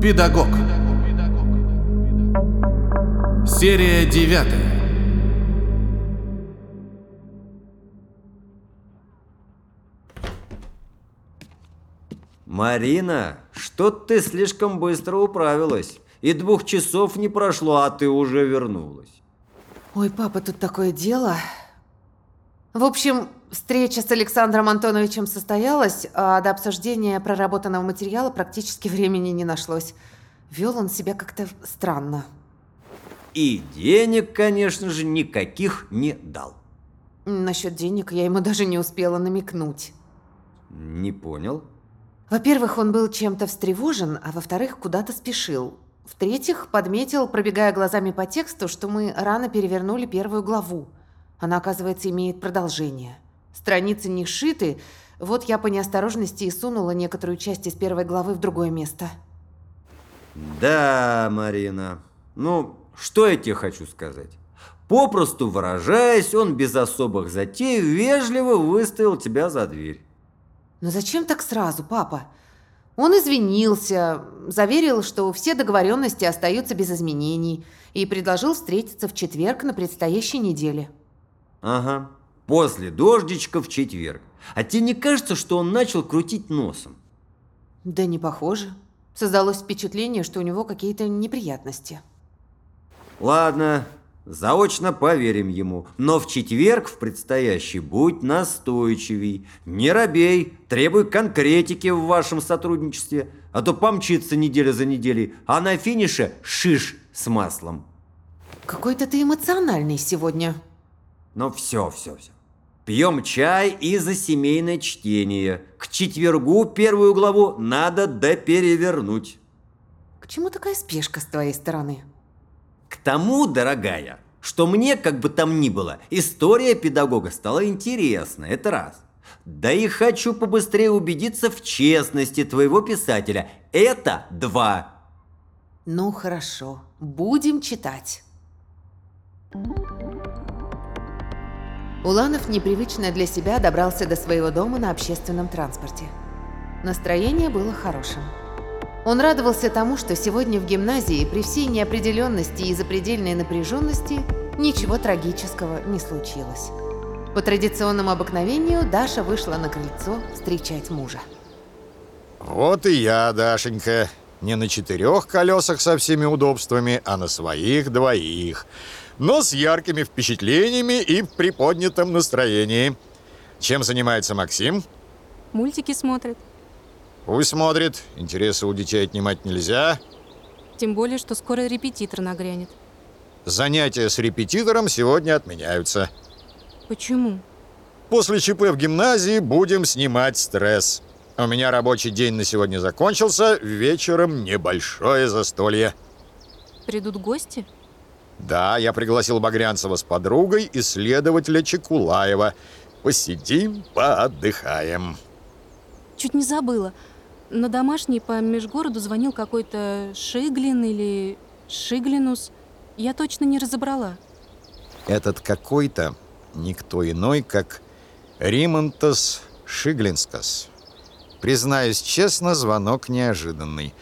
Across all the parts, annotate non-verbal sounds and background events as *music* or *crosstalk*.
Педагог. Серия девятая. Марина, что ты слишком быстро управилась. И двух часов не прошло, а ты уже вернулась. Ой, папа, тут такое дело. В общем, встреча с Александром Антоновичем состоялась, а до обсуждения проработанного материала практически времени не нашлось. Вел он себя как-то странно. И денег, конечно же, никаких не дал. Насчет денег я ему даже не успела намекнуть. Не понял. Во-первых, он был чем-то встревожен, а во-вторых, куда-то спешил. В-третьих, подметил, пробегая глазами по тексту, что мы рано перевернули первую главу. Она, оказывается, имеет продолжение. Страницы не сшиты, вот я по неосторожности и сунула некоторую часть из первой главы в другое место. Да, Марина. Ну, что я тебе хочу сказать? Попросту выражаясь, он без особых затей вежливо выставил тебя за дверь. Но зачем так сразу, папа? Он извинился, заверил, что все договоренности остаются без изменений и предложил встретиться в четверг на предстоящей неделе. Ага, после дождичка в четверг. А тебе не кажется, что он начал крутить носом? Да не похоже. Создалось впечатление, что у него какие-то неприятности. Ладно, заочно поверим ему, но в четверг в предстоящий будь настойчивей. Не робей, требуй конкретики в вашем сотрудничестве, а то помчится неделя за неделей, а на финише шиш с маслом. Какой-то ты эмоциональный сегодня. Ну все, все, все. Пьем чай и за семейное чтение. К четвергу первую главу надо доперевернуть. К чему такая спешка с твоей стороны? К тому, дорогая, что мне, как бы там ни было, история педагога стала интересна, это раз. Да и хочу побыстрее убедиться в честности твоего писателя. Это два. Ну хорошо, будем читать. Уланов непривычно для себя добрался до своего дома на общественном транспорте. Настроение было хорошим. Он радовался тому, что сегодня в гимназии при всей неопределенности и запредельной напряженности ничего трагического не случилось. По традиционному обыкновению Даша вышла на крыльцо встречать мужа. Вот и я, Дашенька. Не на четырех колесах со всеми удобствами, а на своих двоих. Но с яркими впечатлениями и в приподнятом настроении. Чем занимается Максим? Мультики смотрит. Пусть смотрит. Интересы у детей отнимать нельзя. Тем более, что скоро репетитор нагрянет. Занятия с репетитором сегодня отменяются. Почему? После ЧП в гимназии будем снимать стресс. У меня рабочий день на сегодня закончился, вечером небольшое застолье. Придут гости? Да, я пригласил Багрянцева с подругой, исследователя Чекулаева. Посидим, поотдыхаем. Чуть не забыла. На домашний по межгороду звонил какой-то Шиглин или Шиглинус. Я точно не разобрала. Этот какой-то никто иной, как Римонтас Шиглинскас. Признаюсь честно, звонок неожиданный.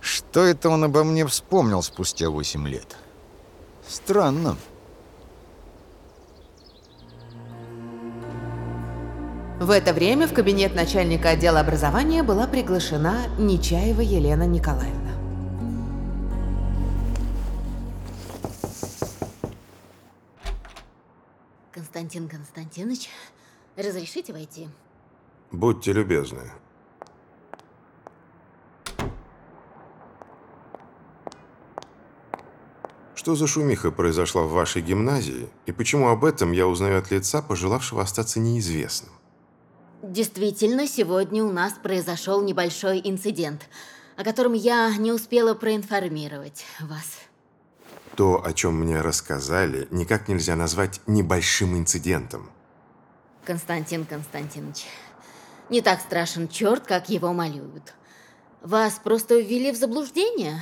Что это он обо мне вспомнил спустя восемь лет? Странно. В это время в кабинет начальника отдела образования была приглашена Нечаева Елена Николаевна. Константин Константинович, разрешите войти? Будьте любезны. Что за шумиха произошла в вашей гимназии, и почему об этом я узнаю от лица, пожелавшего остаться неизвестным? Действительно, сегодня у нас произошел небольшой инцидент, о котором я не успела проинформировать вас. То, о чем мне рассказали, никак нельзя назвать небольшим инцидентом. Константин Константинович, не так страшен черт, как его малюют. Вас просто ввели в заблуждение.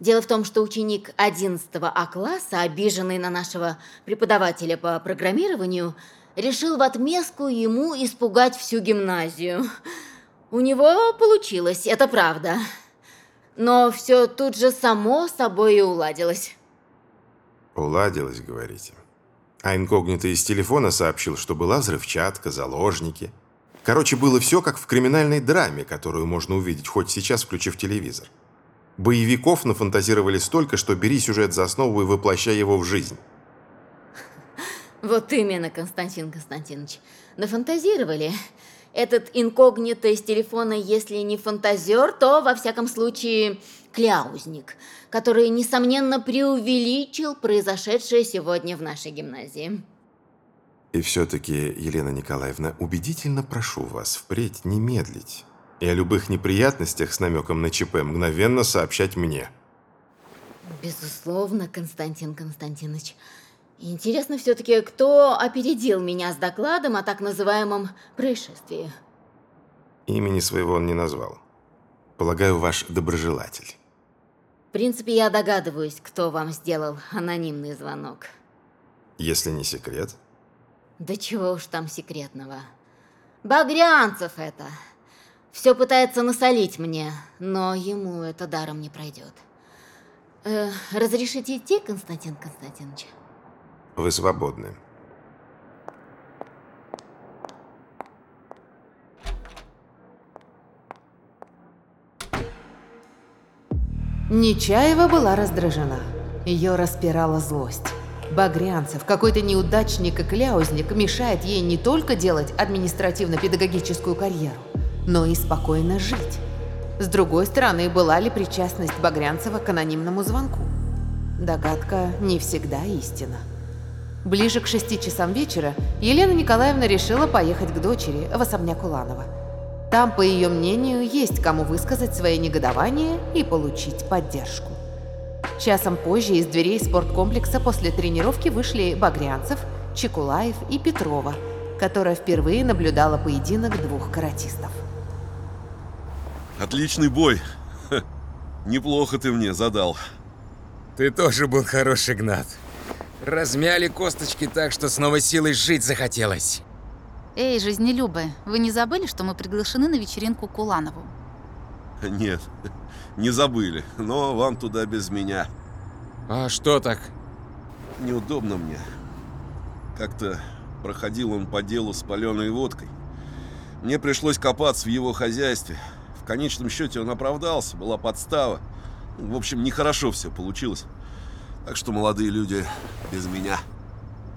Дело в том, что ученик 11 А-класса, обиженный на нашего преподавателя по программированию, решил в отместку ему испугать всю гимназию. У него получилось, это правда. Но все тут же само собой и уладилось. Уладилось, говорите. А инкогнито из телефона сообщил, что была взрывчатка, заложники. Короче, было все как в криминальной драме, которую можно увидеть хоть сейчас, включив телевизор. Боевиков нафантазировали столько, что бери сюжет за основу и воплощай его в жизнь. Вот именно, Константин Константинович. Нафантазировали. Этот инкогнито из телефона, если не фантазер, то, во всяком случае, кляузник, который, несомненно, преувеличил произошедшее сегодня в нашей гимназии. И все-таки, Елена Николаевна, убедительно прошу вас впредь не медлить. И о любых неприятностях с намеком на ЧП мгновенно сообщать мне. Безусловно, Константин Константинович. Интересно все-таки, кто опередил меня с докладом о так называемом происшествии? Имени своего он не назвал. Полагаю, ваш доброжелатель. В принципе, я догадываюсь, кто вам сделал анонимный звонок. Если не секрет. Да чего уж там секретного. Багрянцев это. Все пытается насолить мне, но ему это даром не пройдет. Э, разрешите идти, Константин Константинович? Вы свободны. Нечаева была раздражена. Ее распирала злость. Багрянцев, какой-то неудачник и кляузник, мешает ей не только делать административно-педагогическую карьеру, но и спокойно жить. С другой стороны, была ли причастность Багрянцева к анонимному звонку? Догадка не всегда истина. Ближе к шести часам вечера Елена Николаевна решила поехать к дочери в особняк Уланова. Там, по ее мнению, есть кому высказать свое негодование и получить поддержку. Часом позже из дверей спорткомплекса после тренировки вышли Багрянцев, Чекулаев и Петрова, которая впервые наблюдала поединок двух каратистов. Отличный бой. Ха, Неплохо ты мне задал. Ты тоже был хороший, Гнат. Размяли косточки так, что снова силой жить захотелось. Эй, жизнелюбы, вы не забыли, что мы приглашены на вечеринку к Уланову? Нет, не забыли, но вам туда без меня. А что так? Неудобно мне. Как-то проходил он по делу с паленой водкой. Мне пришлось копаться в его хозяйстве. В конечном счете он оправдался, была подстава. В общем, нехорошо все получилось. Так что, молодые люди, без меня.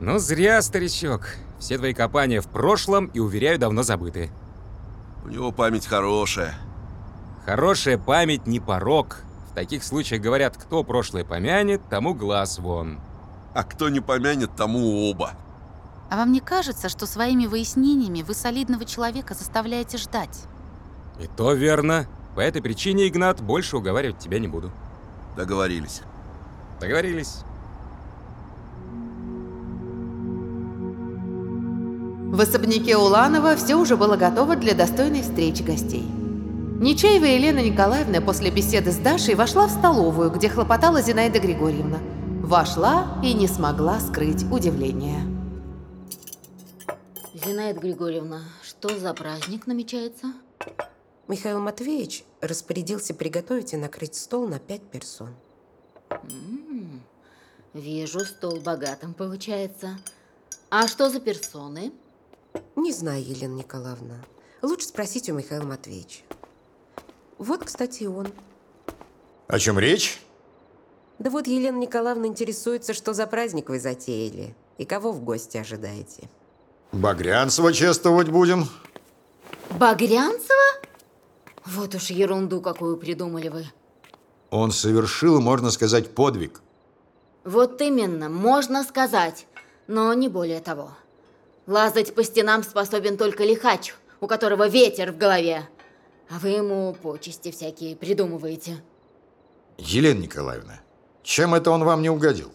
Ну, зря, старичок. Все твои копания в прошлом и, уверяю, давно забыты. У него память хорошая. Хорошая память не порог. В таких случаях говорят, кто прошлое помянет, тому глаз вон. А кто не помянет, тому оба. А вам не кажется, что своими выяснениями вы солидного человека заставляете ждать? И то верно. По этой причине, Игнат, больше уговаривать тебя не буду. Договорились. Договорились. В особняке Уланова все уже было готово для достойной встречи гостей. Нечаева Елена Николаевна после беседы с Дашей вошла в столовую, где хлопотала Зинаида Григорьевна. Вошла и не смогла скрыть удивление. Зинаида Григорьевна, что за праздник намечается? Михаил Матвеевич распорядился приготовить и накрыть стол на пять персон. М, Вижу, стол богатым получается. А что за персоны? Не знаю, Елена Николаевна. Лучше спросить у Михаила Матвеевича. Вот, кстати, и он. О чем речь? Да вот Елена Николаевна интересуется, что за праздник вы затеяли и кого в гости ожидаете. Багрянцева чествовать будем. Багрянцева? Вот уж ерунду какую придумали вы. Он совершил, можно сказать, подвиг. Вот именно, можно сказать, но не более того. Лазать по стенам способен только лихач, у которого ветер в голове. А вы ему почести всякие придумываете. Елена Николаевна, чем это он вам не угодил?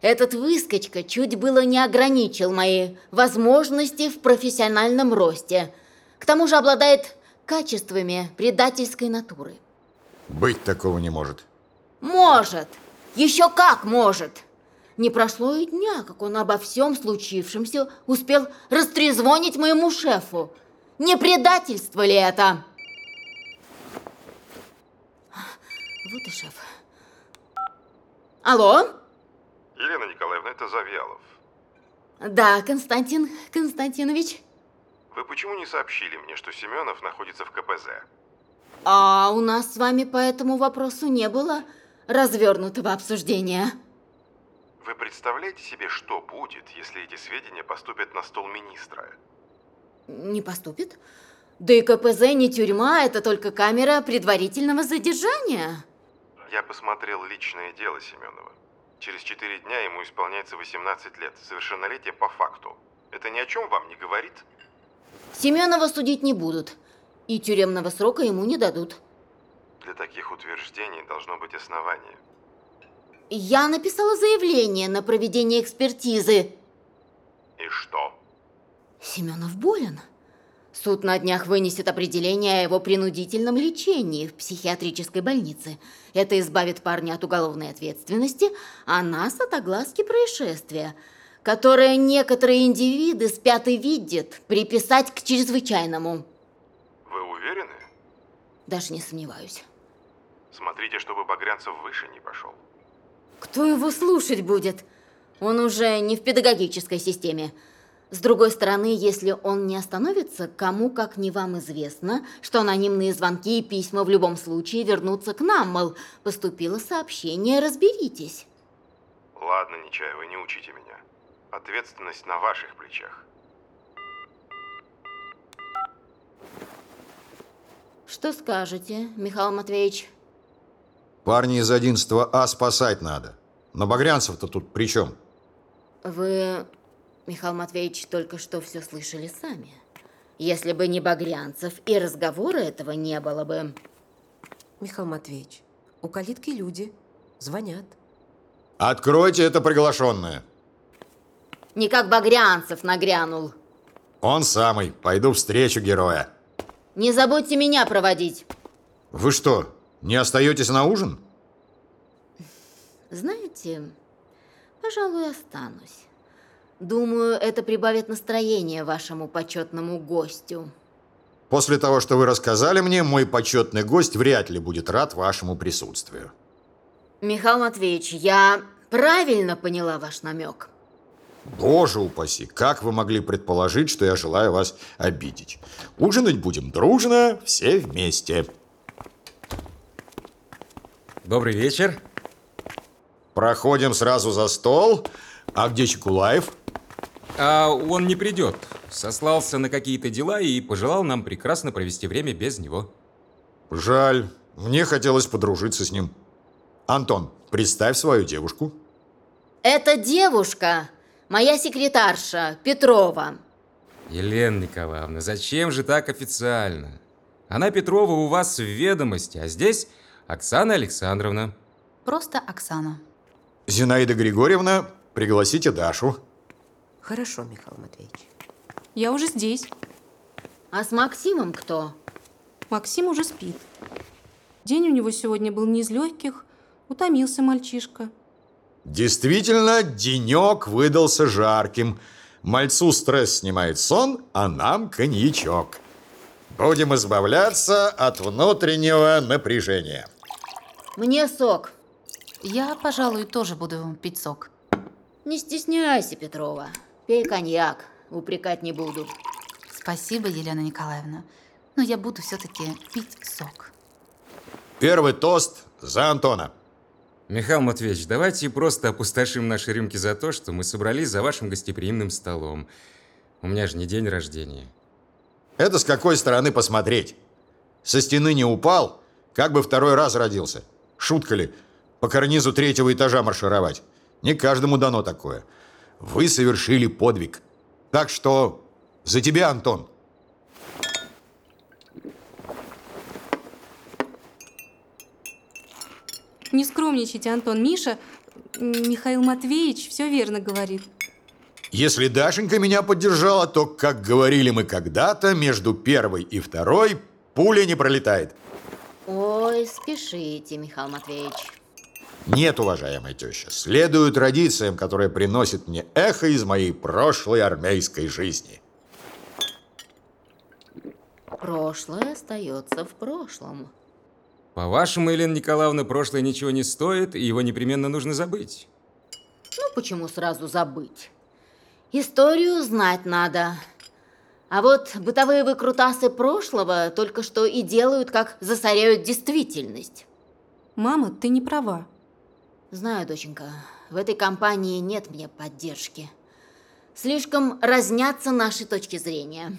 Этот выскочка чуть было не ограничил мои возможности в профессиональном росте. К тому же обладает качествами предательской натуры. Быть такого не может. Может! Еще как может! Не прошло и дня, как он обо всем случившемся успел растрезвонить моему шефу. Не предательство ли это? Вот и шеф. Алло? Елена Николаевна, это Завьялов. Да, Константин Константинович. Вы почему не сообщили мне, что Семенов находится в КПЗ? А у нас с вами по этому вопросу не было развернутого обсуждения. Вы представляете себе, что будет, если эти сведения поступят на стол министра? Не поступит? Да и КПЗ не тюрьма, это только камера предварительного задержания. Я посмотрел личное дело Семенова. Через 4 дня ему исполняется 18 лет. Совершеннолетие по факту. Это ни о чем вам не говорит? Семенова судить не будут. И тюремного срока ему не дадут. Для таких утверждений должно быть основание. Я написала заявление на проведение экспертизы. И что? Семенов болен. Суд на днях вынесет определение о его принудительном лечении в психиатрической больнице. Это избавит парня от уголовной ответственности, а нас от огласки происшествия, которое некоторые индивиды спят и видят, приписать к чрезвычайному. Вы уверены? Даже не сомневаюсь. Смотрите, чтобы Багрянцев выше не пошел. Кто его слушать будет? Он уже не в педагогической системе. С другой стороны, если он не остановится, кому как не вам известно, что анонимные звонки и письма в любом случае вернутся к нам, мол, поступило сообщение, разберитесь. Ладно, Нечаева, не учите меня. Ответственность на ваших плечах. Что скажете, Михаил Матвеевич? Парни из 11 А спасать надо. Но Багрянцев-то тут при чем? Вы, Михаил Матвеевич, только что все слышали сами. Если бы не Багрянцев, и разговора этого не было бы. Михаил Матвеевич, у калитки люди. Звонят. Откройте это приглашенное. Не как Багрянцев нагрянул. Он самый. Пойду встречу героя. Не забудьте меня проводить. Вы что, не остаетесь на ужин? Знаете, пожалуй, останусь. Думаю, это прибавит настроение вашему почетному гостю. После того, что вы рассказали мне, мой почетный гость вряд ли будет рад вашему присутствию. Михаил Матвеевич, я правильно поняла ваш намек? Боже упаси, как вы могли предположить, что я желаю вас обидеть? Ужинать будем дружно, все вместе. Добрый вечер. Проходим сразу за стол. А где Чекулаев? А он не придет. Сослался на какие-то дела и пожелал нам прекрасно провести время без него. Жаль. Мне хотелось подружиться с ним. Антон, представь свою девушку. Это девушка, моя секретарша, Петрова. Елена Николаевна, зачем же так официально? Она Петрова у вас в ведомости, а здесь Оксана Александровна. Просто Оксана. Зинаида Григорьевна, пригласите Дашу. Хорошо, Михаил Матвеевич. Я уже здесь. А с Максимом кто? Максим уже спит. День у него сегодня был не из легких. Утомился мальчишка. Действительно, денек выдался жарким. Мальцу стресс снимает сон, а нам коньячок. Будем избавляться от внутреннего напряжения. Мне сок. Я, пожалуй, тоже буду пить сок. Не стесняйся, Петрова. Пей коньяк, упрекать не буду. Спасибо, Елена Николаевна. Но я буду все-таки пить сок. Первый тост за Антона. Михаил Матвеевич, давайте просто опустошим наши рюмки за то, что мы собрались за вашим гостеприимным столом. У меня же не день рождения. Это с какой стороны посмотреть? Со стены не упал, как бы второй раз родился. Шутка ли, по карнизу третьего этажа маршировать? Не каждому дано такое. Вы совершили подвиг. Так что за тебя, Антон. Не скромничайте, Антон. Миша, Михаил Матвеевич все верно говорит. Если Дашенька меня поддержала, то, как говорили мы когда-то, между первой и второй пуля не пролетает. Ой, спешите, Михаил Матвеевич. Нет, уважаемая теща, следую традициям, которые приносят мне эхо из моей прошлой армейской жизни. Прошлое остается в прошлом. По-вашему, Елена Николаевна, прошлое ничего не стоит, и его непременно нужно забыть. Ну, почему сразу забыть? Историю знать надо. А вот бытовые выкрутасы прошлого только что и делают, как засоряют действительность. Мама, ты не права. Знаю, доченька, в этой компании нет мне поддержки. Слишком разнятся наши точки зрения.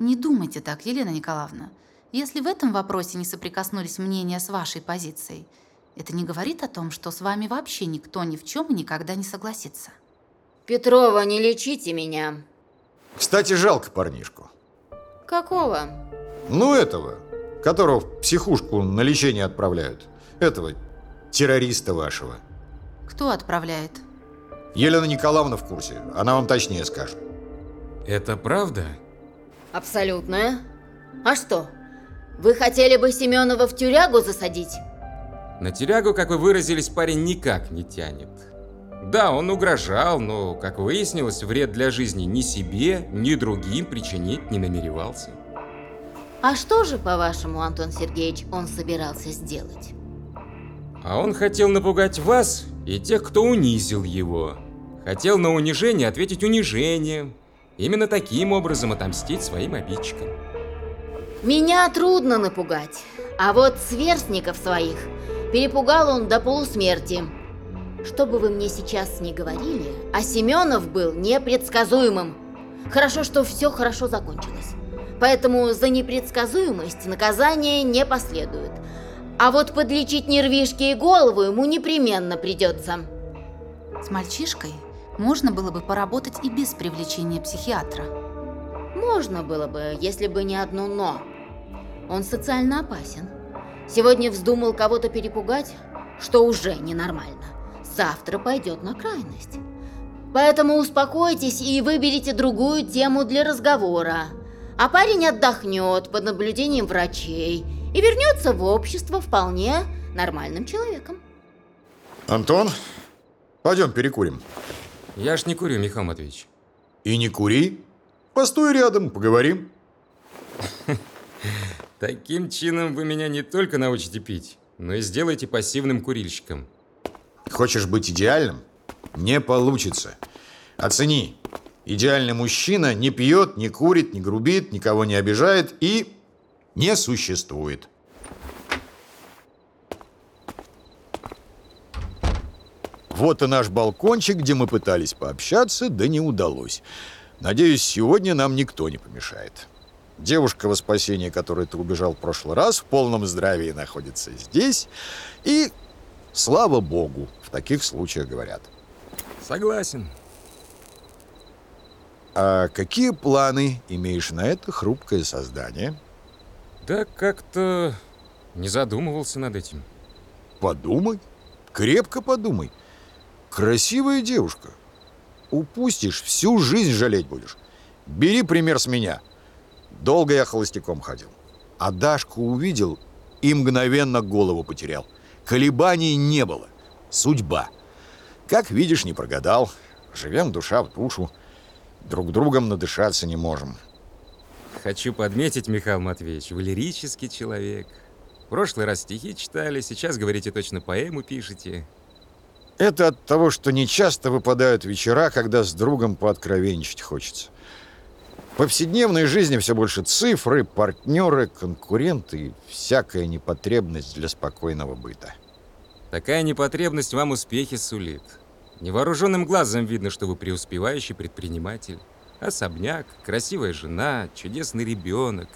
Не думайте так, Елена Николаевна. Если в этом вопросе не соприкоснулись мнения с вашей позицией, это не говорит о том, что с вами вообще никто ни в чем и никогда не согласится. Петрова, не лечите меня. Кстати, жалко парнишку. Какого? Ну, этого, которого в психушку на лечение отправляют. Этого террориста вашего. Кто отправляет? Елена Николаевна в курсе. Она вам точнее скажет. Это правда? Абсолютная. А что? Вы хотели бы Семенова в тюрягу засадить? На тюрягу, как вы выразились, парень никак не тянет. Да, он угрожал, но, как выяснилось, вред для жизни ни себе, ни другим причинить не намеревался. А что же, по-вашему, Антон Сергеевич, он собирался сделать? А он хотел напугать вас и тех, кто унизил его. Хотел на унижение ответить унижением. Именно таким образом отомстить своим обидчикам. Меня трудно напугать, а вот сверстников своих перепугал он до полусмерти. Что бы вы мне сейчас ни говорили, а Семенов был непредсказуемым. Хорошо, что все хорошо закончилось. Поэтому за непредсказуемость наказание не последует. А вот подлечить нервишки и голову ему непременно придется. С мальчишкой можно было бы поработать и без привлечения психиатра. Можно было бы, если бы не одно «но». Он социально опасен. Сегодня вздумал кого-то перепугать, что уже ненормально. Завтра пойдет на крайность. Поэтому успокойтесь и выберите другую тему для разговора. А парень отдохнет под наблюдением врачей и вернется в общество вполне нормальным человеком. Антон, пойдем перекурим. Я ж не курю, Михаил Матвеевич. И не кури. Постой рядом, поговорим. *laughs* Таким чином вы меня не только научите пить, но и сделаете пассивным курильщиком. Хочешь быть идеальным? Не получится. Оцени. Идеальный мужчина не пьет, не курит, не грубит, никого не обижает и не существует. Вот и наш балкончик, где мы пытались пообщаться, да не удалось. Надеюсь, сегодня нам никто не помешает. Девушка во спасение, которой ты убежал в прошлый раз, в полном здравии находится здесь. И, слава богу, в таких случаях говорят. Согласен. А какие планы имеешь на это хрупкое создание? Да как-то не задумывался над этим. Подумай, крепко подумай. Красивая девушка. Упустишь, всю жизнь жалеть будешь. Бери пример с меня. Долго я холостяком ходил. А Дашку увидел и мгновенно голову потерял. Колебаний не было. Судьба. Как видишь, не прогадал. Живем душа в душу. Друг другом надышаться не можем. Хочу подметить, Михаил Матвеевич, вы лирический человек. В прошлый раз стихи читали, сейчас, говорите, точно поэму пишете. Это от того, что не часто выпадают вечера, когда с другом пооткровенничать хочется. В повседневной жизни все больше цифры, партнеры, конкуренты и всякая непотребность для спокойного быта. Такая непотребность вам успехи сулит. Невооруженным глазом видно, что вы преуспевающий предприниматель. Особняк, красивая жена, чудесный ребенок.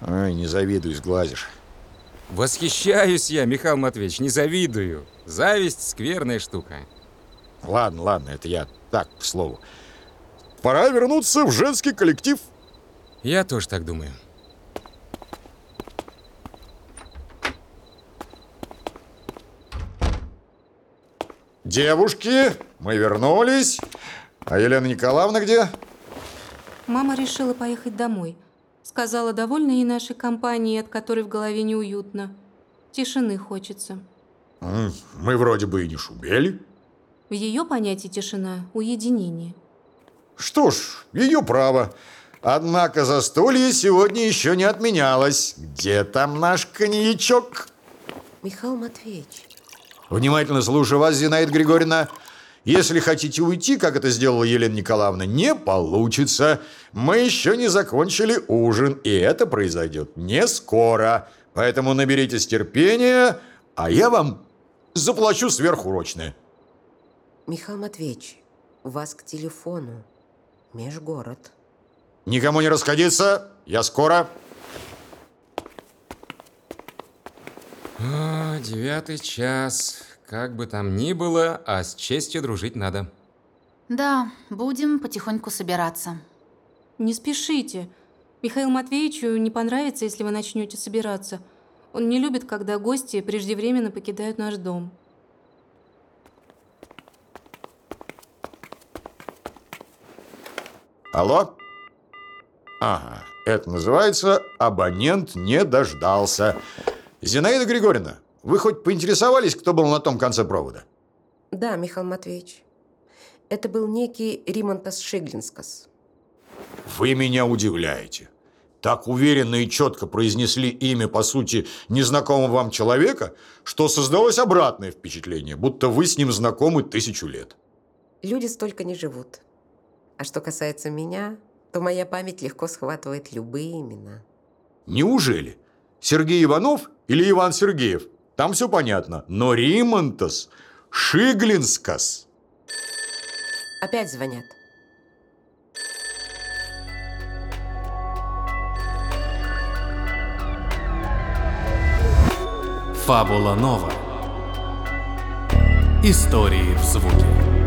Ой, не завидуй, сглазишь. Восхищаюсь я, Михаил Матвеевич, не завидую. Зависть – скверная штука. Ладно, ладно, это я так, к слову. Пора вернуться в женский коллектив. Я тоже так думаю. Девушки, мы вернулись. А Елена Николаевна где? Мама решила поехать домой. Сказала, довольна ей нашей компанией, от которой в голове неуютно. Тишины хочется. Мы вроде бы и не шумели. В ее понятии тишина – уединение. Что ж, ее право. Однако застолье сегодня еще не отменялось. Где там наш коньячок? Михаил Матвеевич, Внимательно слушаю вас, Зинаида Григорьевна. Если хотите уйти, как это сделала Елена Николаевна, не получится. Мы еще не закончили ужин, и это произойдет не скоро. Поэтому наберитесь терпения, а я вам заплачу сверхурочное. Михаил Матвеевич, вас к телефону. Межгород. Никому не расходиться, я скоро. А, девятый час. Как бы там ни было, а с честью дружить надо. Да, будем потихоньку собираться. Не спешите. Михаилу Матвеевичу не понравится, если вы начнете собираться. Он не любит, когда гости преждевременно покидают наш дом. Алло? Ага, это называется «абонент не дождался». Зинаида Григорьевна, вы хоть поинтересовались, кто был на том конце провода? Да, Михаил Матвеевич. Это был некий Римонтас Шиглинскас. Вы меня удивляете. Так уверенно и четко произнесли имя, по сути, незнакомого вам человека, что создалось обратное впечатление, будто вы с ним знакомы тысячу лет. Люди столько не живут. А что касается меня, то моя память легко схватывает любые имена. Неужели? Сергей Иванов или Иван Сергеев? Там все понятно. Но Римонтас, Шиглинскас. Опять звонят. Фабула Нова. Истории в звуке.